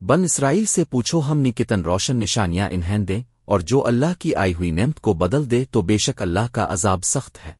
بن اسرائیل سے پوچھو ہم نے کتن روشن نشانیاں انہیں دیں اور جو اللہ کی آئی ہوئی نعمت کو بدل دے تو بے شک اللہ کا عذاب سخت ہے۔